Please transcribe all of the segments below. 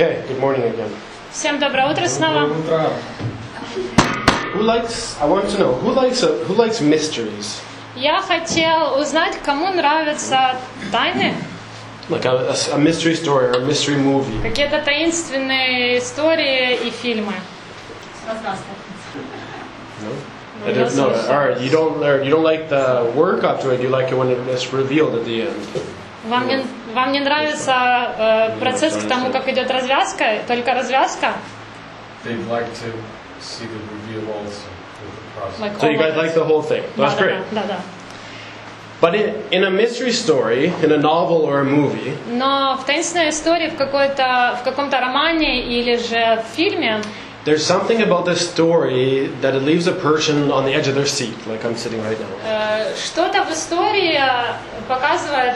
Okay, good morning again. Всем доброе утро снова. Who likes? I want to know who likes a, who likes mysteries, Я хотел узнать, кому нравятся тайны, like a, a- a mystery story or a mystery movie. какие-то таинственные истории и фильмы. No. I don't know. All right, you don't. Or you don't like the work up to it. You like it when it's revealed at the end. Вам не, вам не нравится э, процесс к тому, как идет развязка, только развязка? They'd like to see the reveal also with the process. Like So you guys like the whole thing. That's да, great. да, да, да. But in, in a mystery story, in a novel or a movie, Но в таинственной истории, в, какой-то, в каком-то романе или же в фильме, there's something about the story that it leaves a person on the edge of their seat, like I'm sitting right now. э, что-то в истории показывает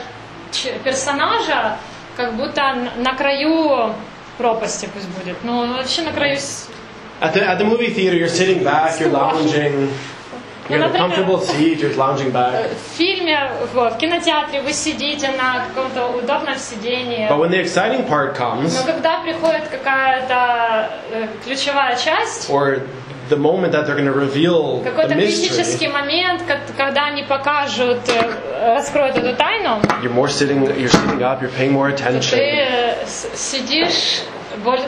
персонажа, как будто на краю пропасти пусть будет. Ну, вообще на краю... At the, at the movie theater, you're sitting back, you're lounging, you're in a comfortable seat, you're lounging back. В фильме, в, в кинотеатре вы сидите на каком-то удобном сидении. But when the exciting part comes, Но когда приходит какая-то э, ключевая часть, or the moment that they're going to reveal the какой-то критический mystery, момент, ка- когда они покажут, э, раскроют эту тайну, you're more sitting, you're sitting up, you're paying more ты attention. э, с- сидишь, боль-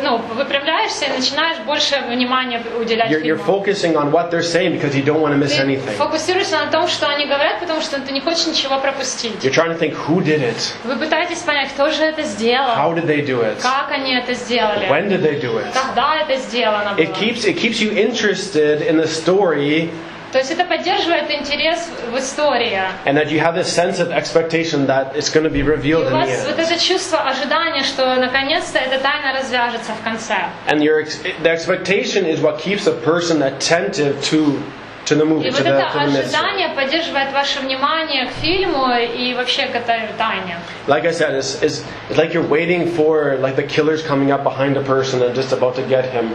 ну, выпрямляешься и начинаешь больше внимания уделять You're, you're фильму. focusing on what they're saying because you don't want to miss Ты anything. фокусируешься на том, что они говорят, потому что ты не хочешь ничего пропустить. You're trying to think who did it, Вы пытаетесь понять, кто же это сделал, how did they do it, как они это сделали, when did they do it. когда это сделано было. It keeps it keeps you interested in the story, То есть это поддерживает интерес в истории. and that you have this sense of expectation that it's going to be И revealed у in the вас вот end. это чувство ожидания, что наконец-то эта тайна развяжется в конце. And your ex- the expectation is what keeps a person attentive to to the movie, И to вот the, это to the mystery. ожидание поддерживает ваше внимание к фильму и вообще к этой тайне. Like I said, it's, it's, it's like you're waiting for like the killer's coming up behind a person and just about to get him.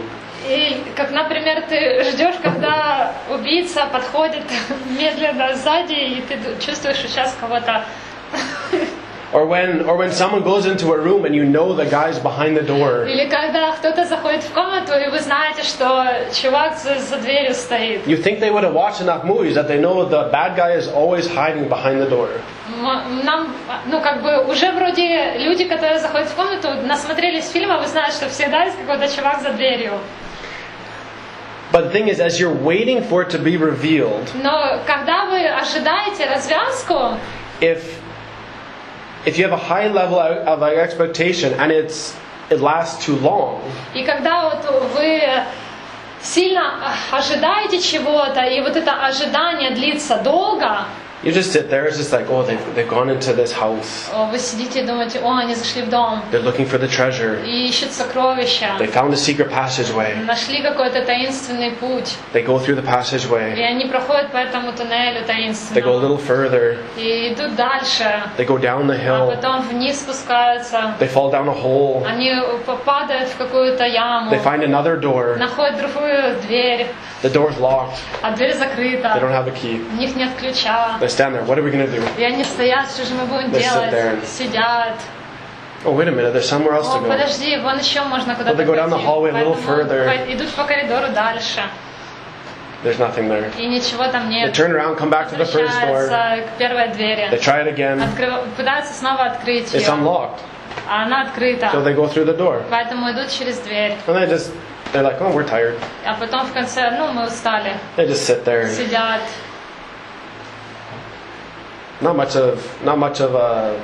И как, например, ты ждешь, когда убийца подходит медленно сзади, и ты чувствуешь, что сейчас кого-то... Or when, or when someone goes into a room and you know the guy's behind the door. Или когда кто-то заходит в комнату, и вы знаете, что чувак за, дверью стоит. You think they would have watched enough movies that they know the bad guy is always hiding behind the door. Нам, ну, как бы, уже вроде люди, которые заходят в комнату, насмотрелись фильма, вы знаете, что всегда есть какой-то чувак за дверью. But the thing is, as you're waiting for it to be revealed, Но когда вы ожидаете развязку, if if you have a high level of like, expectation and it's it lasts too long, и когда вот вы сильно ожидаете чего-то, и вот это ожидание длится долго, you just sit there. It's just like, oh, they've they've gone into this house. о, вы сидите и думаете, о, они зашли в дом They're looking for the treasure. и ищут сокровища, They found a secret passageway. нашли какой-то таинственный путь, They go through the и passageway. они проходят по этому туннелю They go a таинственному, little further. и идут дальше, They go down the а hill. потом вниз спускаются, They fall down a hole. они попадают в какую-то яму, They find another door. находят другую дверь, The door's locked. а дверь They don't закрыта, have a key. у них нет ключа. They stand there. What are we gonna do? И они стоят, что же мы будем They sit делать? there. Сидят. Oh, wait a minute. There's somewhere else О, to go. подожди, вон еще можно куда-то they go down the пойти. hallway a little Поэтому further. по- идут по коридору дальше. There's nothing there. И ничего там They нет. turn around, come back to the first door. Возвращаются к первой They двери. try it again. Открыв- Пытаются снова открыть It's ее. unlocked. А она открыта. So they go through the door. Поэтому идут через дверь. And they just, they're like, oh, we're tired. А потом в конце, ну, мы устали. They just sit there. Сидят. Not much of, not much of a,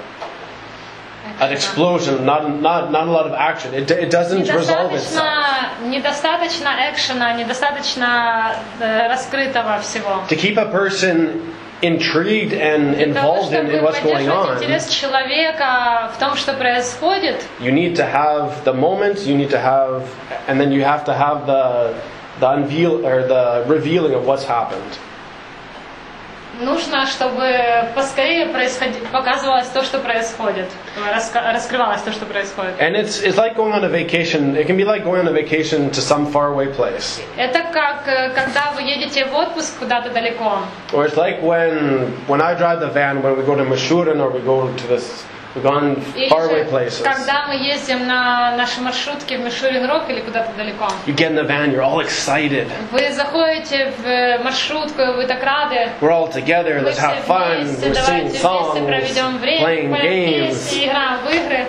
an explosion. Not, not, not a lot of action. It, it doesn't resolve itself. Недостаточно, недостаточно экшена, недостаточно э, раскрытого всего. To keep a person intrigued and Для того, involved in, чтобы in what's going поддерживать on, интерес человека в том, что происходит, you need to have the moment. You need to have, and then you have to have the, the unveil or the revealing of what's happened. Нужно, чтобы поскорее происходи- показывалось то, что происходит, раска- раскрывалось то, что происходит. And it's, it's like going on a vacation. It can be like going on a vacation to some faraway place. Это как э, когда вы едете в отпуск куда-то далеко. Or it's like when, when I drive the van when we go to Meshuran or we go to this We've gone Или faraway же, places. когда мы ездим на наши маршрутки в Мишурин-Рок или куда-то далеко. You get in the van, you're all excited. Вы заходите в э, маршрутку, вы так рады. We're all together, Мы let's все have fun, вместе, we're давайте singing вместе songs, проведем время, playing поем games. песни, играем в игры.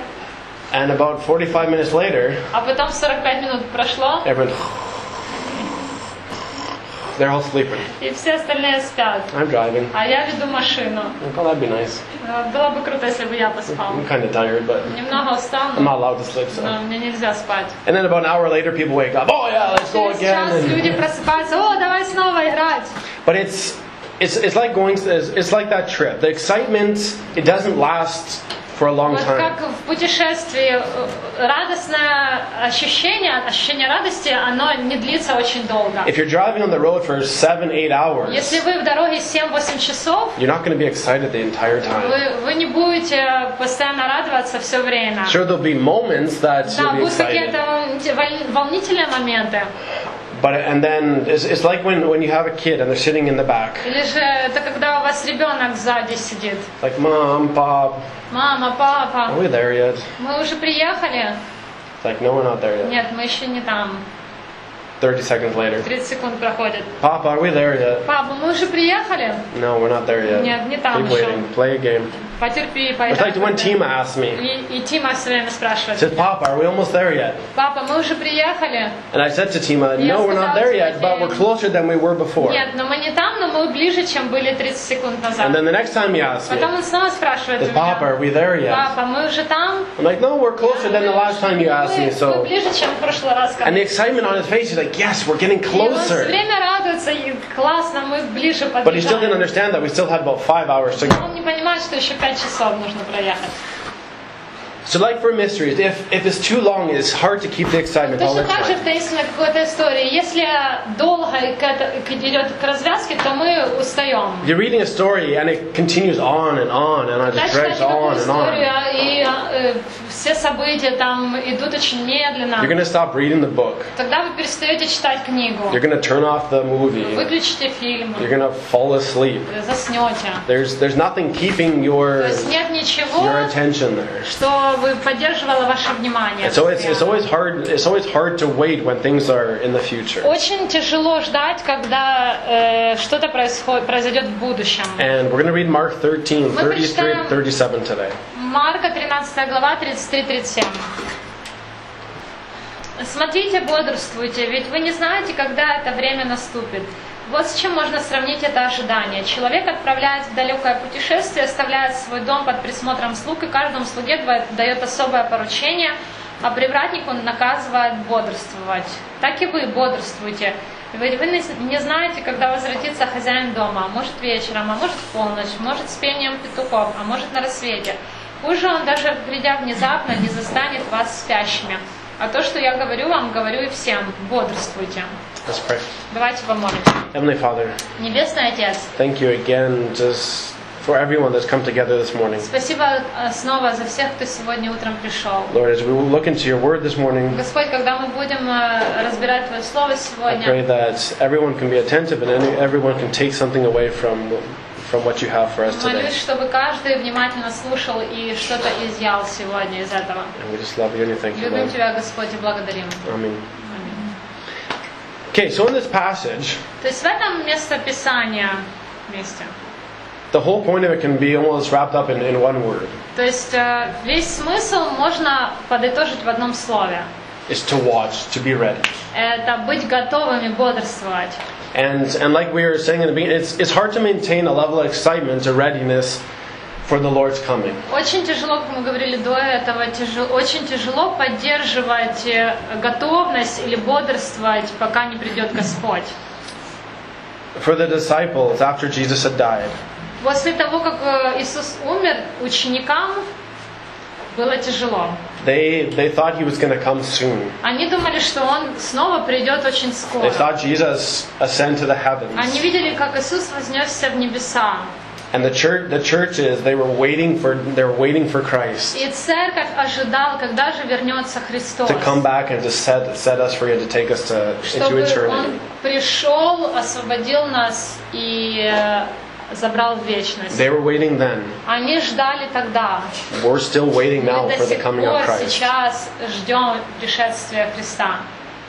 And about 45 minutes later, А потом 45 минут прошло, everyone, they're all sleeping. и все остальные спят. I'm driving. А я веду машину. Like, oh, that'd be nice. Э, Было бы круто, если бы я поспал. I'm kind of tired, but Немного устал, I'm но not allowed to sleep, so. но мне нельзя спать. And then about an hour later, people wake up. Oh yeah, let's go Через час again. люди And, просыпаются, о, давай снова играть. but it's it's it's like going. It's, it's like that trip. The excitement it doesn't last for a long Вот time. как в путешествии э, радостное ощущение, ощущение радости, оно не длится очень долго. If you're driving on the road for seven, eight hours, Если вы в дороге 7-8 часов, you're not going to be excited the entire time. вы, вы не будете постоянно радоваться все время. Sure, there'll be moments that Да, you'll be будут excited. какие-то волн- воль- волнительные моменты. But and then it's, it's like when, when you have a kid and they're sitting in the back, Или же это когда у вас ребенок сзади сидит. like mom, pop, Мама, are папа, we there yet? мы уже приехали? It's like no, we're not there yet. Нет, мы еще не там. 30 seconds later, 30 секунд проходит. Papa, are we there yet? Папа, мы уже приехали? No, we're not there yet. Нет, не там Keep еще. waiting. Play a game. Потерпи, It's like when поиграй. Tima asks me, И, и Тима все время спрашивает. says, Papa, are we almost there yet? Папа, мы уже приехали? And I said to Tima, Я No, we're not сказала there тебе, yet, but we're closer than we were before. Нет, но мы не там, но мы ближе, чем были 30 секунд назад. And then the next time he asks me, Потом он снова спрашивает у says, Papa, are меня. we there yet? Папа, мы уже там? I'm like, No, we're closer than the last time you asked me. Мы, мы So, ближе, чем в прошлый раз. and the excitement on his face, he's like, Yes, we're getting И он все closer. время радуется, и классно, мы ближе But he still didn't подбегаем. understand that we still had about five hours to go. Он не понимает, что еще 5 часов нужно проехать. So, like for mysteries, if, if it's too long, it's hard to keep the excitement all Точно the так же time. в таинственной какой-то истории. Если долго и к это- к- идет к развязке, то мы устаем. You're reading a story and it continues on and on and it Да, just читать drags такую on and историю, on. а, и э, Все события там идут очень медленно. You're to stop reading the book. Тогда вы перестаете читать книгу, You're to turn off the movie. выключите фильм, You're to fall asleep. заснете. There's, there's nothing keeping your, То есть нет ничего, your attention there. что вы поддерживало ваше внимание. And so it's, it's постоянно. always hard. It's always hard to wait when things are in the future. Очень тяжело ждать, когда э, что-то происходит, произойдет в будущем. And we're to read Mark 13, Мы 33 прочитаем- 37 today. Марка 13 глава 33-37. Смотрите, бодрствуйте, ведь вы не знаете, когда это время наступит. Вот с чем можно сравнить это ожидание. Человек отправляется в далекое путешествие, оставляет свой дом под присмотром слуг, и каждому слуге дает особое поручение, а привратнику наказывает бодрствовать. Так и вы бодрствуйте. Ведь вы не знаете, когда возвратится хозяин дома, а может вечером, а может в полночь, может с пением петухов, а может на рассвете. Хуже он даже придя внезапно не застанет вас спящими. А то, что я говорю вам, говорю и всем. Бодрствуйте. Let's pray. Давайте помолимся. Heavenly Father, Небесный Отец, thank you again just for everyone that's come together this morning. спасибо э, снова за всех, кто сегодня утром пришел. Lord, as we look into your word this morning, Господь, когда мы будем э, разбирать Твое Слово I сегодня, pray that everyone can be attentive and everyone can take something away from, from what you have for us today. молюсь, чтобы каждый внимательно слушал и что-то изъял сегодня из этого. And we just love you and thank you, Любим Lord. Тебя, Господь, и благодарим. Аминь. Okay, so in this passage, То есть в этом местописание месте. the whole point of it can be almost wrapped up in, in one word. То есть э, весь смысл можно подытожить в одном слове. It's to watch, to be ready. Это быть готовыми бодрствовать. And, and like we were saying in the beginning, it's, it's hard to maintain a level of excitement or readiness for the Lord's coming. Очень тяжело, как мы говорили до этого, тяжело, очень тяжело поддерживать э, готовность или бодрствовать, пока не придет Господь. For the disciples, after Jesus had died, После того, как э, Иисус умер, ученикам было тяжело. they, they thought he was going to come soon. Они думали, что Он снова придет очень They скоро. thought Jesus ascend to the heavens. Они видели, как Иисус вознесся в небеса. And the church, the churches, they were waiting for, they were waiting for Christ И церковь ожидала, когда же вернется Христос. to come back and to set, set us free and to take us to, into Чтобы eternity. Он пришел, освободил нас и э, забрал в вечность. They were waiting then. Они ждали тогда. We're still waiting now Мы for до the сих coming of пор Christ. сейчас ждем пришествия Христа.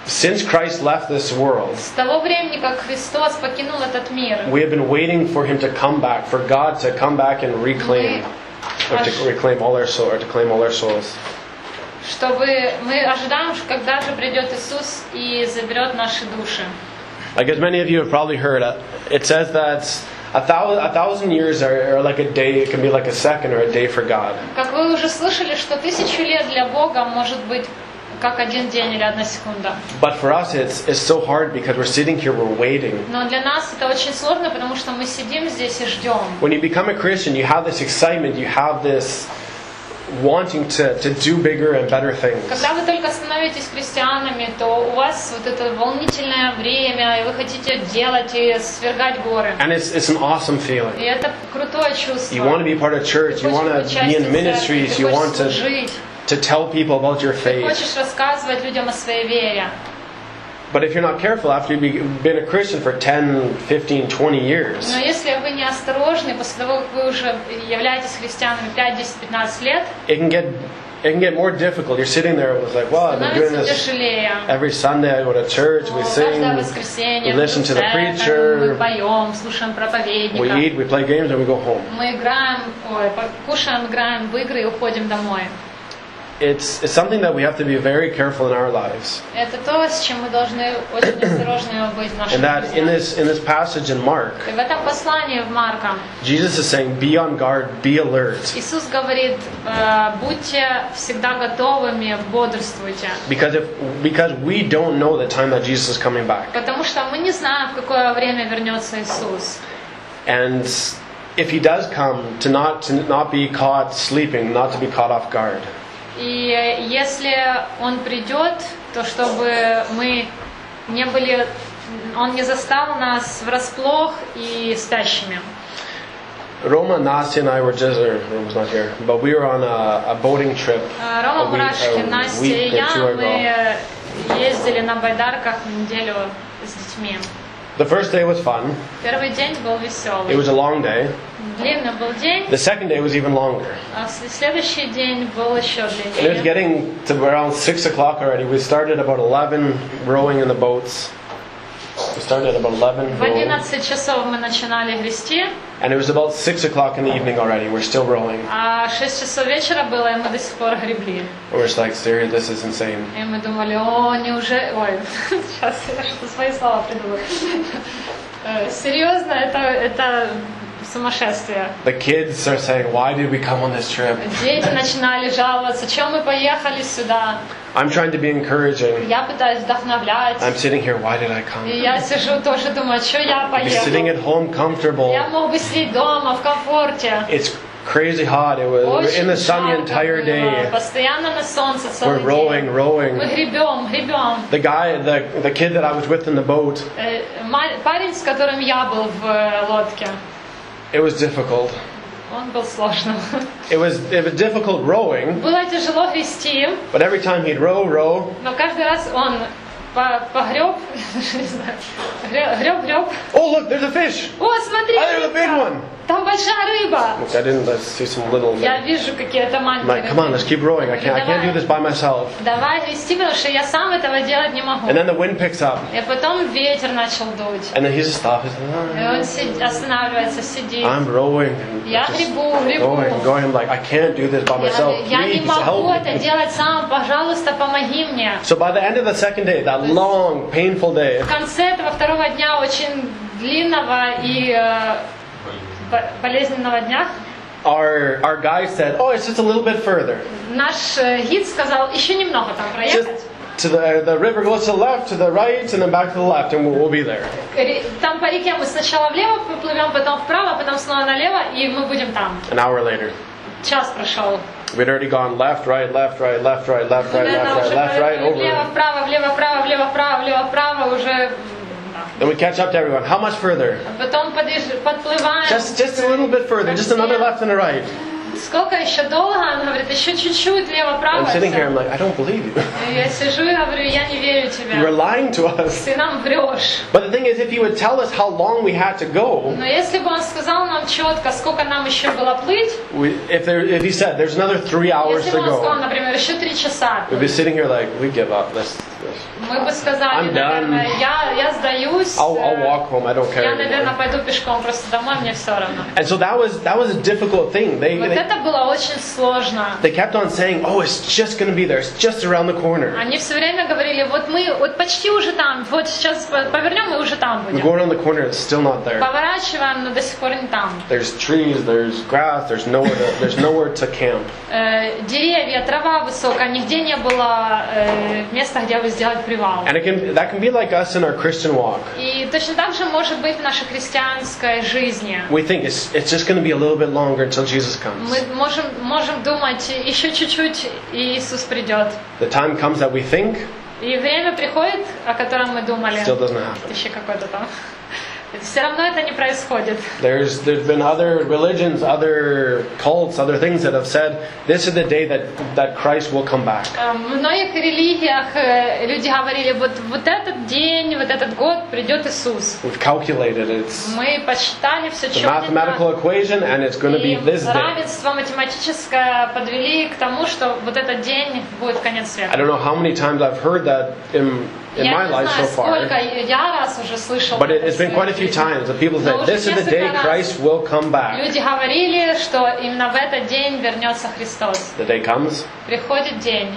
Since Christ left this world, С того времени, как Христос покинул этот мир, we have been waiting for him to come back, for God to come back and reclaim, or to reclaim all our soul, or to claim all our souls. чтобы мы ожидаем, что когда же придет Иисус и заберет наши души. I guess many of you have probably heard uh, it says that a thousand, a thousand years are, are like a day, it can be like a second or a day for God. Как вы уже слышали, что тысячу лет для Бога может быть как один день или одна секунда. But for us, it's, it's so hard because we're sitting here, we're waiting. Но для нас это очень сложно, потому что мы сидим здесь и ждем. When you become a Christian, you have this excitement, you have this wanting to, to do bigger and better things. Когда вы только становитесь христианами, то у вас вот это волнительное время, и вы хотите делать и свергать горы. And it's, it's an awesome feeling. И это крутое чувство. You want to be part of church, Ты you want хочешь быть to be in частью церкви, ministries, ты you хочешь want to, служить, to tell people about your ты faith. хочешь рассказывать людям о своей вере. But if you're not careful, after you've been a Christian for 10, 15, 20 years, Но если вы не осторожны, после того, как вы уже являетесь христианами 5, 10, 15 лет, it can get it can get more difficult. You're sitting there with like, well, I've been doing становится this тяжелее. every Sunday. I go to church, we sing, Каждое воскресенье we мы listen в to the церковь, preacher, мы поем, слушаем we проповедника. eat, we play games, and we go home. Мы играем, ой, по- кушаем, играем в игры и уходим домой. It's it's something that we have to be very careful in our lives. Это то, с чем мы должны очень осторожны быть в нашей And that in жизни. this in this passage in Mark, И в этом послании в Марка Jesus is saying, be on guard, be alert, Иисус говорит, э, будьте всегда готовыми, бодрствуйте. because if because we don't know the time that Jesus is coming back, Потому что мы не знаем, в какое время вернется Иисус. and if He does come, to not to not be caught sleeping, not to be caught off guard. И если Он придет, то чтобы мы не были, Он не застал нас врасплох и спящими. Roma, Nasi, and I were just, or Roma's not here, but we were on a, a boating trip Рома a Настя и я, мы ездили на байдарках неделю с детьми. The first day was fun. Первый день был It веселый. was a long day. Длинный был день, The second day was even longer. а с- следующий день был еще And it was длиннее. getting to around 6 o'clock already. We started about 11 rowing in the boats. We started at about 11 В rowing. 11 часов мы начинали грести, And it was about 6 o'clock in the evening already. We're still rowing. а 6 часов вечера было, и мы до сих пор гребли. And we're just like, seriously, this is insane. И мы думали, о, неужели... Ой, сейчас я что свои слова придумаю. Э, Серьезно, это, это сумасшествие. The kids are saying, why did we come on this trip? Дети начинали жаловаться, чем мы поехали сюда. I'm trying to be encouraging. Я пытаюсь вдохновлять. I'm sitting here, why did I И come? я сижу тоже думаю, что я Be sitting поехал. at home comfortable. Я мог бы сидеть дома в комфорте. It's crazy hot. It was we were in Очень the sun the жарко entire было. day. Постоянно на солнце We're целый rowing, день. rowing. Мы гребем, гребем. The guy, the the kid that I was with in the boat, Э, ма- Парень, с которым я был в э, лодке, it was difficult. он был сложным. It was it was difficult rowing, Было тяжело грести, but every time he'd row, row, но каждый раз он по- погреб, даже не знаю, греб, греб, греб. oh look, there's a fish. О, смотри, Oh, there's a big рыбка! one. Там большая рыба. Look, I didn't. I see some little. Я вижу какие-то маленькие like, come on, let's keep rowing. I can't. I can't do this by myself. Давай грести, потому что я сам этого делать не могу. And then the wind picks up, И потом ветер начал дуть. and then he just stops. И like, он сид- останавливается, сидит. I'm rowing. and Я гребу, гребу. Going, going. Like, I can't do this by myself. Я, не могу это делать сам, пожалуйста, помоги мне. So by the end of the second day, that long, painful day, В конце этого второго дня, очень длинного и э, болезненного дня, our our guide said, "Oh, it's just a little bit further. наш э, гид сказал, еще немного там Just проехать. to the the river goes to the left, to the right, and then back to the left, and we'll, we'll be there." Ре- Там по реке мы сначала влево поплывем, потом вправо, потом снова налево, и мы будем там. An hour later, Час прошел. we'd already gone left, right, left, right, left, right, left, right, Мы left, там right, уже left, right, повернули влево, over. вправо, влево, вправо, влево, вправо, влево, вправо, уже and we catch up to everyone. How much further? Just, just a little bit further. Just another left and a right. Сколько еще долго? Он говорит, еще чуть-чуть, лево-право. I'm sitting here, I'm like, I don't believe you. Я сижу и говорю, я не верю You're тебе. lying to us. Ты нам врешь. But the thing is, if he would tell us how long we had to go, Но если бы он сказал нам четко, сколько нам еще было плыть, we, if, there, if he said, there's another three hours если to бы он сказал, go, например, еще три часа, we'd be sitting here like, we give up. Let's, let's, мы бы сказали, I'm done. наверное, я, я сдаюсь, I'll, I'll э, walk home. I don't care я, наверное, пойду пешком просто домой, мне все равно. And so that was that was a difficult thing. They, they, это было очень сложно. they kept on saying, oh, it's just going to be there. It's just around the corner. Они все время говорили, вот мы вот почти уже там, вот сейчас повернем и уже там We будем. go around the corner, it's still not there. Поворачиваем, но до сих пор не там. There's trees, there's grass, there's nowhere to, there's nowhere to camp. Э, деревья, трава высокая, нигде не было э, места, где бы сделать привал. And it can that can be like us in our Christian walk. И точно так же может быть в нашей христианской жизни. We think it's it's just going to be a little bit longer until Jesus comes. Мы можем, можем думать, еще чуть-чуть, и Иисус придет. The time comes that we think И время приходит, о котором мы думали. still doesn't happen. Еще какой-то там. Все равно это не происходит. There's there's been other religions, other cults, other things that have said this is the day that that Christ will come back. Э, В многих религиях э, люди говорили, вот, вот этот день, вот этот год придет Иисус. We've calculated it. It's Мы посчитали все the mathematical equation, and it's going to be И this day. равенство математическое подвели к тому, что вот этот день будет конец I света. don't know how many times I've heard that in in Я my не life знаю, so far, сколько я раз уже слышал. but it, это it's been в quite a своей few жизни. times that people Но say уже this is the несколько day раз Christ will come back. Люди говорили, что именно в этот день вернется Христос. The day comes, Приходит день,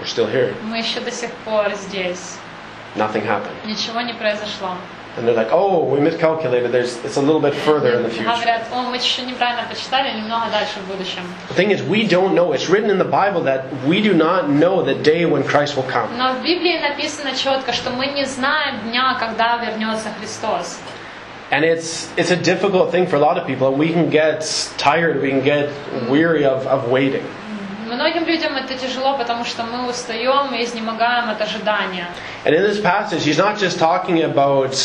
we're still here. мы еще до сих пор здесь. Nothing happened. Ничего не произошло. And they're like, oh, we miscalculated. There's, it's a little bit further in the future. Говорят, о, мы чуть-чуть неправильно почитали, немного дальше в будущем. The thing is, we don't know. It's written in the Bible that we do not know the day when Christ will come. Но в Библии написано четко, что мы не знаем дня, когда вернется Христос. And it's, it's a difficult thing for a lot of people. We can get tired, we can get weary of, of waiting. Многим людям это тяжело, потому что мы устаем и изнемогаем от ожидания. And in this passage, he's not just talking about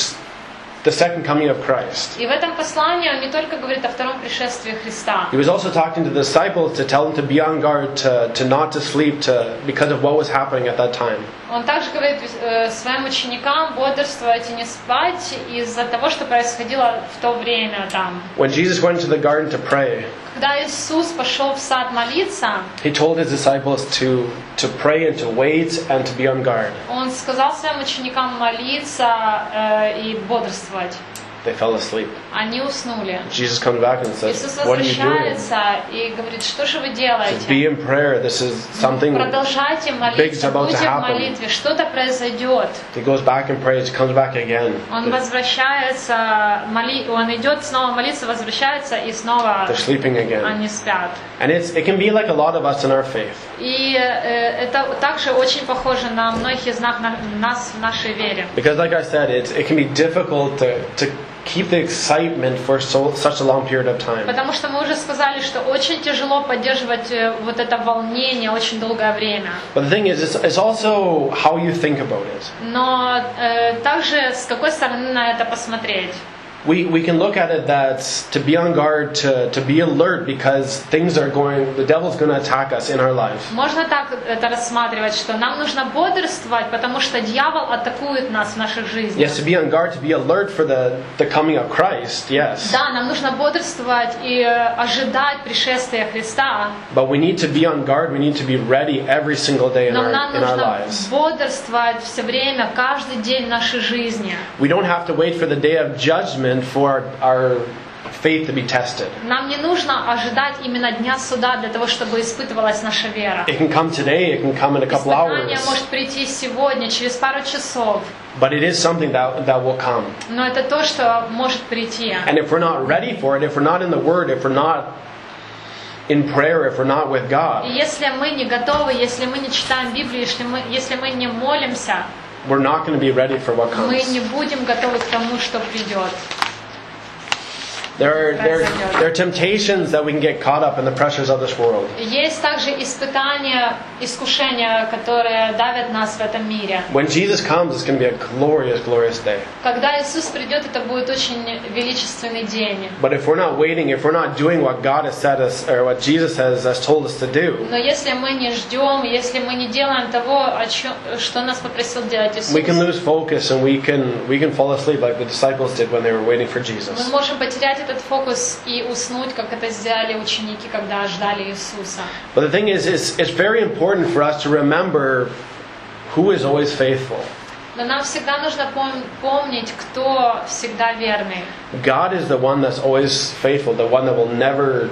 the second coming of Christ. И в этом послании он не только говорит о втором пришествии Христа. He was also talking to the disciples to tell them to be on guard, to, to not to sleep, to, because of what was happening at that time. Он также говорит э, своим ученикам бодрствовать и не спать из-за того, что происходило в то время там. When Jesus went to the garden to pray, Когда Иисус пошел в сад молиться, he told his disciples to, to pray and to wait and to be on guard. он сказал своим ученикам молиться э, и бодрствовать. They fell asleep. Они уснули. Jesus comes back and says, Иисус What are you doing? возвращается и говорит, что же вы Just be делаете? in prayer. This is something. Продолжайте молиться, будьте в молитве, что-то произойдет. He goes back and prays, comes back again. Он возвращается, моли... он идет снова молиться, возвращается и снова they're sleeping again. они спят. And it's, it can be like a lot of us in our faith. И э, это также очень похоже на многих из нас, на- нас в нашей вере. Because, like I said, it's, it can be difficult to, to keep the excitement for so, such a long period of time. Потому что мы уже сказали, что очень тяжело поддерживать э, вот это волнение очень долгое время. But the thing is, it's, it's also how you think about it. Но э, также с какой стороны на это посмотреть? We, we can look at it that to be on guard, to, to be alert because things are going, the devil's going to attack us in our life. Можно так это рассматривать, что нам нужно бодрствовать, потому что дьявол атакует нас в наших жизнях. Yes, to be on guard, to be alert for the, the coming of Christ, yes. Да, нам нужно бодрствовать и э, ожидать пришествия Христа, But we need to be on guard, we need to be ready every single day in но our, нам in our нужно lives. бодрствовать все время, каждый день нашей жизни. We don't have to wait for the day of judgment for our faith to be tested. Нам не нужно ожидать именно дня суда для того, чтобы испытывалась наша вера. It can come today, it can come in a couple Испытание hours, может прийти сегодня, через пару часов, but it is something that, that will come. но это то, что может прийти. And if we're not ready for it, if we're not in the Word, if we're not in prayer, if we're not with И God, если мы не готовы, если мы не читаем Библию, если мы, если мы не молимся, we're not going to be ready for what мы comes. не будем готовы к тому, что придет. There are, there, произойдет. there are temptations that we can get caught up in the pressures of this world. Есть также испытания, искушения, которые давят нас в этом мире. When Jesus comes, it's going to be a glorious, glorious day. Когда Иисус придет, это будет очень величественный день. But if we're not waiting, if we're not doing what God has said us, or what Jesus has, has told us to do, Но если мы не ждем, если мы не делаем того, о чем, что нас попросил делать Иисус, we can lose focus and we can we can fall asleep like the disciples did when they were waiting for мы Jesus. можем потерять этот фокус и уснуть, как это сделали ученики, когда ждали Иисуса. But the thing is, it's, it's very important for us to remember who is always faithful. Но нам всегда нужно пом- помнить, кто всегда верный. God is the one that's always faithful, the one that will never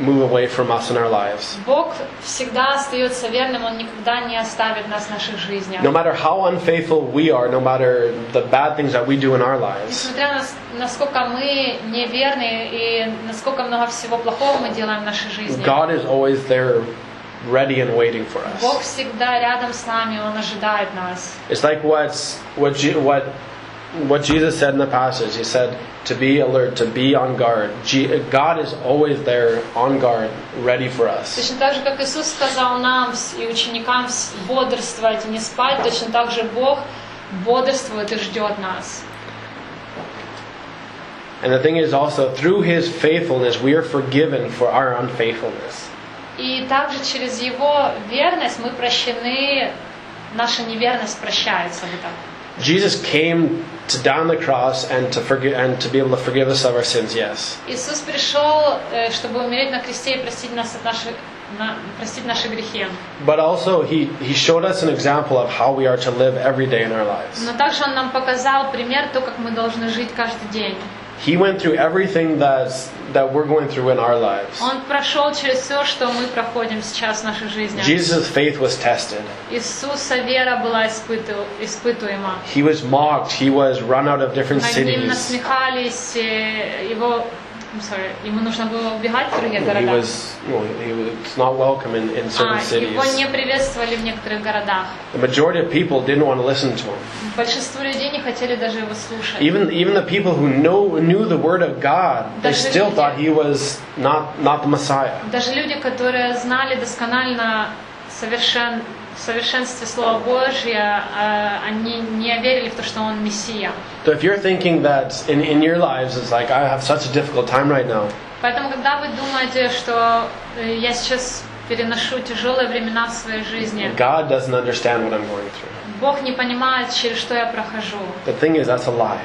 move away from us in our lives. Бог всегда остается верным, Он никогда не оставит нас в наших жизнях. No matter how unfaithful we are, no matter the bad things that we do in our lives, Несмотря на с- насколько мы неверны и насколько много всего плохого мы делаем в нашей жизни, God is always there ready and waiting for Бог us. всегда рядом с нами, Он ожидает нас. It's like what's, what, Je- what, what Jesus said in the passage. He said to be alert, to be on guard. Je- God is always there on guard, ready for us. Точно так же, как Иисус сказал нам с- и ученикам с- бодрствовать и не спать, точно так же Бог бодрствует и ждет нас. And the thing is also, through His faithfulness, we are forgiven for our unfaithfulness. И также через Его верность мы прощены, наша неверность прощается. вот так. Jesus came to die on the cross and to forgive and to be able to forgive us of our sins. Yes, Иисус пришел, э, чтобы умереть на кресте и простить нас от наших, на- простить наши грехи. but also He He showed us an example of how we are to live every day in our lives. Но также Он нам показал пример, то, как мы должны жить каждый день. He went through everything that's that we're going through in our lives. Он прошел через все, что мы проходим сейчас в наших жизнях. Jesus' faith was tested. Иисуса вера была испыту- испытуема. He was mocked. He was run out of different Над ним cities. насмехались, э, его, I'm sorry, ему нужно было убегать в другие He города. was, well, he was not welcome in, in certain А, его cities. не приветствовали в некоторых городах. The majority of people didn't want to listen to him. Большинство людей не хотели даже его слушать. Even even the people who know knew the word of God, they Даже still люди- thought he was not not the Messiah. Даже люди, которые знали досконально совершен, в совершенстве Слова Божье, э, они не верили в то, что он Мессия. So if you're thinking that in, in your lives it's like I have such a difficult time right now, Поэтому, когда вы думаете, что э, я сейчас переношу тяжелые времена в своей жизни, God doesn't understand what I'm going through. Бог не понимает, через что я прохожу. The thing is that's a lie.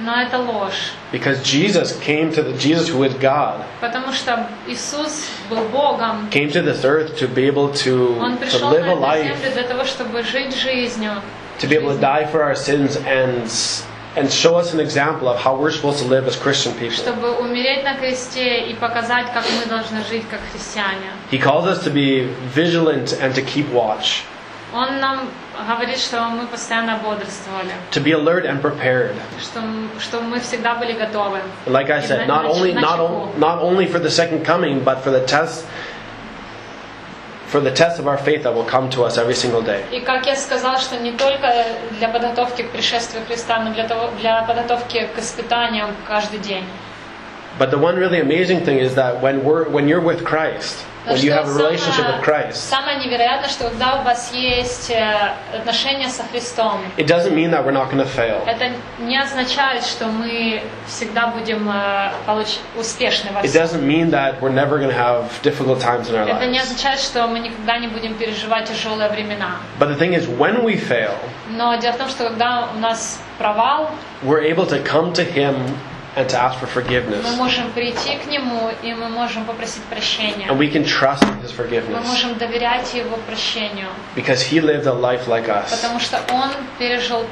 Но это ложь. Because Jesus came to the Jesus who is God Потому что Иисус был Богом. came to this earth to be able to, Он to пришел live на a эту life землю для того, чтобы жить жизнью. to be able to Жизнью. die for our sins and and show us an example of how we're supposed to live as Christian people. Чтобы умереть на кресте и показать, как мы должны жить как христиане. He calls us to be vigilant and to keep watch, Он нам говорит, что мы постоянно бодрствовали, to be alert and prepared. что, м- что мы всегда были готовы. And like I said, not only not, o- not only for the second coming, but for the test for the test of our faith that will come to us every single day. И как я сказала, что не только для подготовки к пришествию Христа, но для, того, для подготовки к испытаниям каждый день. But the one really amazing thing is that when we're when you're with Christ, When you have a relationship with Christ, самое невероятное, что когда у вас есть э, отношения со Христом, it doesn't mean that we're not going to fail. это не означает, что мы всегда будем э, получ- успешны во It doesn't mean that we're never going to have difficult times in our Это не lives. означает, что мы никогда не будем переживать тяжелые времена. But the thing is, when we fail, Но дело в том, что когда у нас провал, we're able to come to Him and to ask for мы forgiveness. можем прийти к Нему и мы можем попросить прощения. And we can trust in His Мы forgiveness можем доверять Его прощению, because He lived a life like us. потому что Он пережил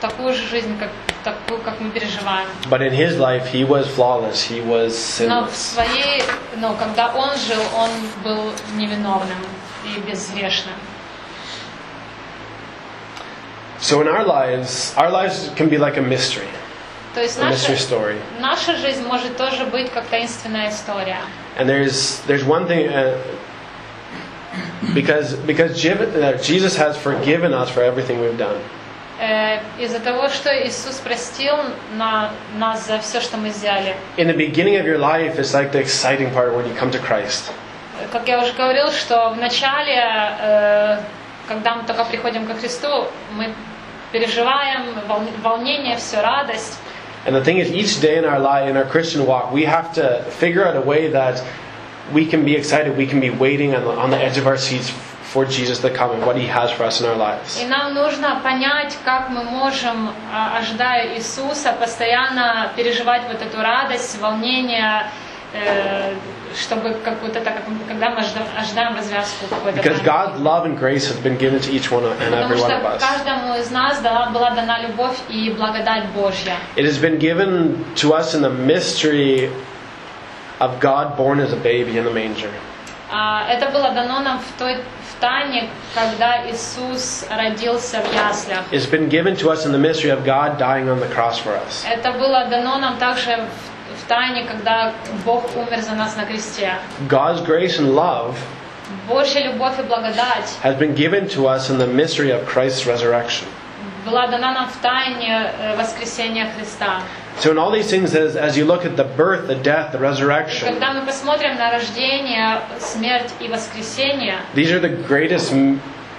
такую же жизнь, как, такую, как мы переживаем. But in His life, He was flawless, He was Но в sinless. своей, ну, когда Он жил, Он был невиновным и безгрешным. So in our lives, our lives can be like a mystery, То есть наша, наша жизнь может тоже быть как таинственная история. And there's there's one thing uh, because because uh, Jesus has forgiven us for everything we've done. э, из-за того, что Иисус простил на, нас за все, что мы сделали. In the beginning of your life, it's like the exciting part when you come to Christ. Как я уже говорил, что в начале, э, когда мы только приходим ко Христу, мы переживаем вол- волнение, все радость. And the thing is, each day in our life, in our Christian walk, we have to figure out a way that we can be excited, we can be waiting on the, on the edge of our seats for Jesus to come and what He has for us in our lives. И нам нужно понять, как мы можем, а, ожидая Иисуса, постоянно переживать вот эту радость, волнение, э, чтобы как вот это, как когда мы ожида- ожидаем развязку какой-то. Because. God's love and grace has been given to each one and every one of us. каждому из нас дала- была дана любовь и благодать Божья. It has been given to us in the mystery of God born as a baby in the manger. А, Это было дано нам в той в тайне, когда Иисус родился в яслях. It's been given to us in the mystery of God dying on the cross for us. Это было дано нам также в, тайне, когда Бог умер за нас на кресте. God's grace and love Божья любовь и благодать has been given to us in the mystery of Christ's resurrection. была дана нам в тайне э, воскресения Христа. So, in all these things, as, as you look at the birth, the death, the resurrection, когда мы посмотрим на рождение, смерть и воскресение, these are the greatest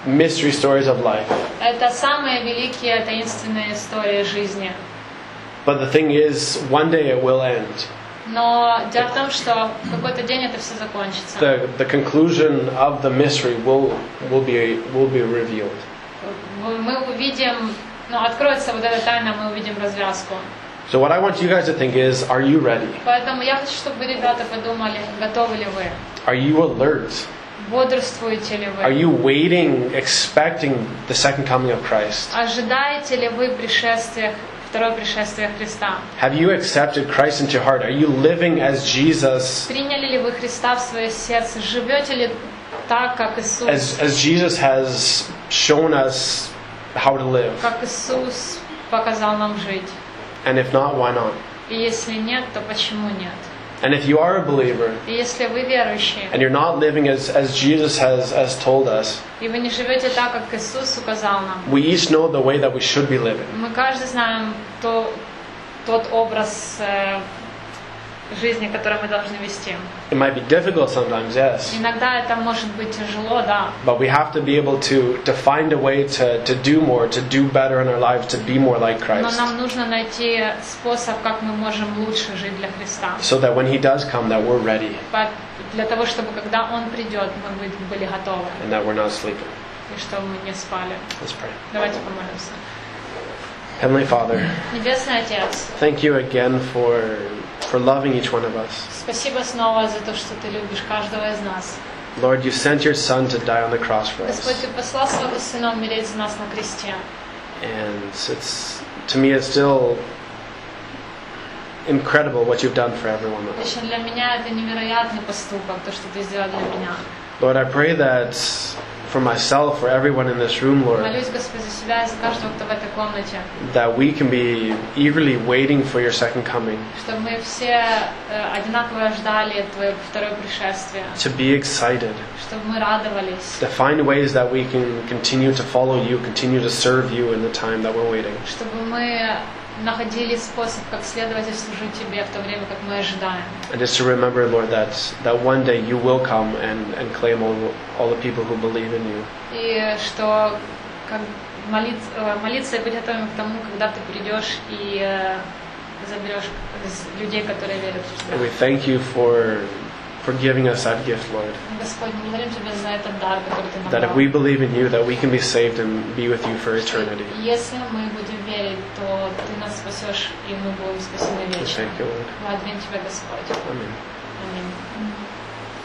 mystery stories of life. это самые великие таинственные истории жизни. But the thing is, one day it will end. Но дело в том, что в какой-то день это все закончится. The, the conclusion of the mystery will, will, be, will be revealed. Мы увидим, ну, откроется вот эта тайна, мы увидим развязку. So, what I want you guys to think is are you ready? Поэтому я хочу, чтобы вы, ребята, подумали, готовы ли вы, Are you alert? бодрствуете ли Are вы, you waiting, expecting the second coming of Christ? ожидаете ли вы пришествия, второе пришествие Христа. Have you accepted Christ into your heart? Are you living as Jesus, Приняли ли вы Христа в свое сердце? Живете ли так, как Иисус? as, as Jesus has shown us how to live? Как Иисус показал нам жить. And if not, why not? И если нет, то почему нет? And if you are a believer И если вы верующие, and you're not living as, as Jesus has, has told us, и вы не живете так, как Иисус указал нам, we each know the way that we should be living. мы каждый знаем то, тот образ э, жизни, который мы должны вести. It might be difficult sometimes, yes, Иногда это может быть тяжело, да, but we have to be able to, to find a way to, to do more, to do better in our lives, to be more like но Christ. нам нужно найти способ, как мы можем лучше жить для Христа. So that when He does come, that we're ready По- Для того, чтобы когда Он придет, мы быть- были готовы, and that we're not sleeping. и чтобы мы не спали. Let's pray. Давайте помолимся. Heavenly Father, Небесный Отец, thank you again for, for loving each one of us. спасибо снова за то, что Ты любишь каждого из нас. Lord, you sent your Son to die on the cross for Господь, us. Ты послал Своего Сына умереть за нас на кресте. And it's, to me, it's still incredible what you've done for everyone of us. Лично для меня это невероятный поступок, то, что Ты сделал для меня. Lord, I pray that for myself, for everyone in this room, Lord. That we can be eagerly waiting for your second coming. To be excited. To find ways that we can continue to follow you, continue to serve you in the time that we're waiting. Находили способ, как следовать и служить Тебе в то время, как мы ожидаем. And just to remember, Lord, that, that one day you will come and, and claim all, all the people who believe in you. И что как молиться, э, молиться и быть готовым к тому, когда Ты придешь и э, заберешь людей, которые верят в And we Тебя. thank you for, for giving us that gift, Lord. Тебя That if we believe in you, that we can be saved and be with you for eternity. Если мы будем верить, то Ты нас спасешь, и мы будем спасены вечно. Благодарим Тебя, Господь. Amen. Аминь.